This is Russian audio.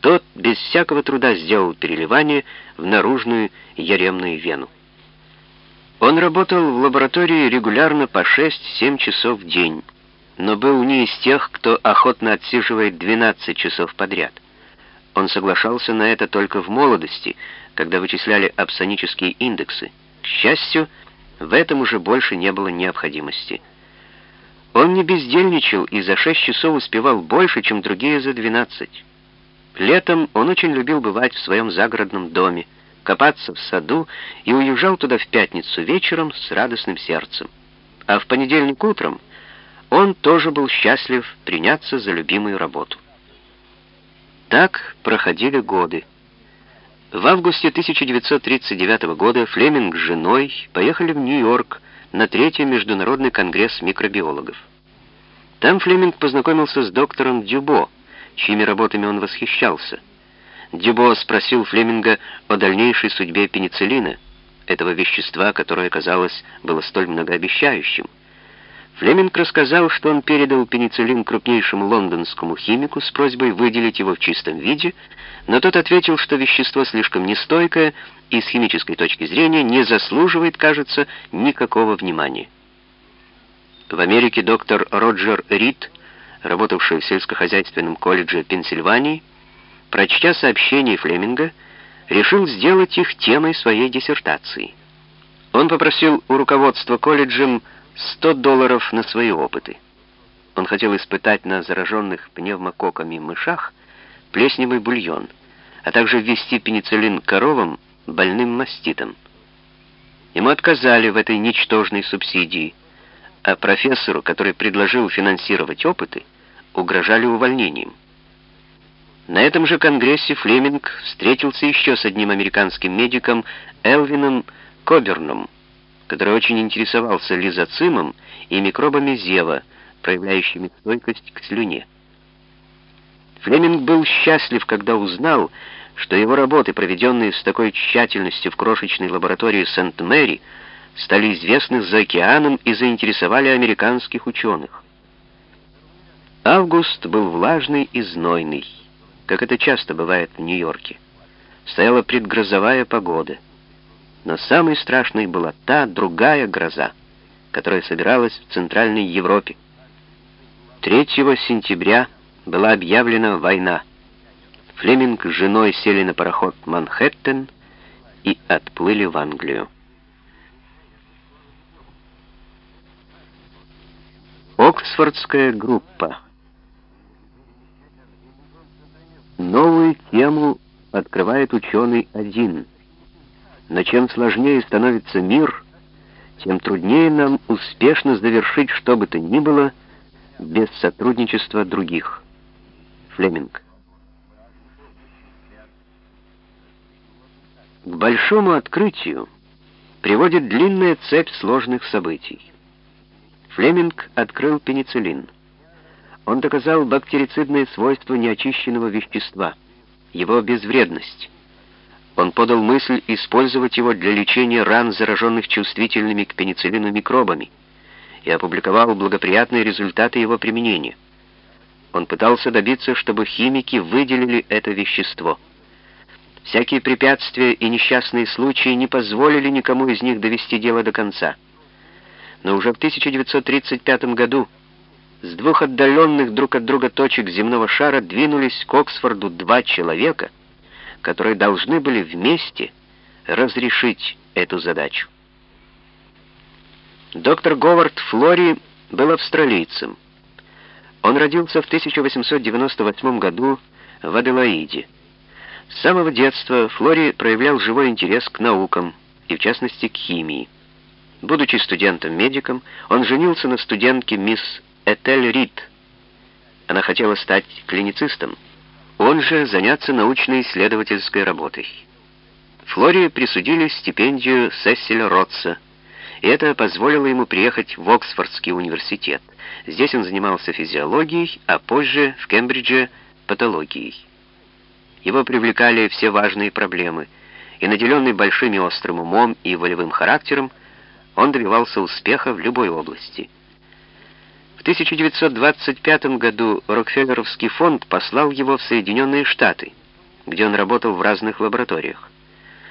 Тот без всякого труда сделал переливание в наружную яремную вену. Он работал в лаборатории регулярно по 6-7 часов в день, но был не из тех, кто охотно отсиживает 12 часов подряд. Он соглашался на это только в молодости, когда вычисляли апсонические индексы. К счастью, в этом уже больше не было необходимости. Он не бездельничал и за 6 часов успевал больше, чем другие за 12. Летом он очень любил бывать в своем загородном доме, копаться в саду и уезжал туда в пятницу вечером с радостным сердцем. А в понедельник утром он тоже был счастлив приняться за любимую работу. Так проходили годы. В августе 1939 года Флеминг с женой поехали в Нью-Йорк на третий международный конгресс микробиологов. Там Флеминг познакомился с доктором Дюбо, чьими работами он восхищался. Дюбо спросил Флеминга о дальнейшей судьбе пенициллина, этого вещества, которое, казалось, было столь многообещающим. Флеминг рассказал, что он передал пенициллин крупнейшему лондонскому химику с просьбой выделить его в чистом виде, но тот ответил, что вещество слишком нестойкое и с химической точки зрения не заслуживает, кажется, никакого внимания. В Америке доктор Роджер Рид, работавший в сельскохозяйственном колледже Пенсильвании, прочтя сообщение Флеминга, решил сделать их темой своей диссертации. Он попросил у руководства колледжем 100 долларов на свои опыты. Он хотел испытать на зараженных пневмококками мышах плесневый бульон, а также ввести пенициллин коровам больным маститом. Ему отказали в этой ничтожной субсидии, а профессору, который предложил финансировать опыты, угрожали увольнением. На этом же конгрессе Флеминг встретился еще с одним американским медиком Элвином Коберном, который очень интересовался лизоцимом и микробами зева, проявляющими стойкость к слюне. Флеминг был счастлив, когда узнал, что его работы, проведенные с такой тщательностью в крошечной лаборатории Сент-Мэри, стали известны за океаном и заинтересовали американских ученых. Август был влажный и знойный, как это часто бывает в Нью-Йорке. Стояла предгрозовая погода — но самой страшной была та другая гроза, которая собиралась в Центральной Европе. 3 сентября была объявлена война. Флеминг с женой сели на пароход «Манхэттен» и отплыли в Англию. Оксфордская группа. Новую тему открывает ученый один — но чем сложнее становится мир, тем труднее нам успешно завершить что бы то ни было без сотрудничества других. Флеминг. К большому открытию приводит длинная цепь сложных событий. Флеминг открыл пенициллин. Он доказал бактерицидные свойства неочищенного вещества, его безвредность. Он подал мысль использовать его для лечения ран, зараженных чувствительными к пенициллину микробами, и опубликовал благоприятные результаты его применения. Он пытался добиться, чтобы химики выделили это вещество. Всякие препятствия и несчастные случаи не позволили никому из них довести дело до конца. Но уже в 1935 году с двух отдаленных друг от друга точек земного шара двинулись к Оксфорду два человека — которые должны были вместе разрешить эту задачу. Доктор Говард Флори был австралийцем. Он родился в 1898 году в Аделаиде. С самого детства Флори проявлял живой интерес к наукам, и в частности к химии. Будучи студентом-медиком, он женился на студентке мисс Этель Рид. Она хотела стать клиницистом он же заняться научно-исследовательской работой. Флоре присудили стипендию Сесиля Ротса, и это позволило ему приехать в Оксфордский университет. Здесь он занимался физиологией, а позже в Кембридже патологией. Его привлекали все важные проблемы, и наделенный большим острым умом и волевым характером, он добивался успеха в любой области – в 1925 году Рокфеллеровский фонд послал его в Соединенные Штаты, где он работал в разных лабораториях.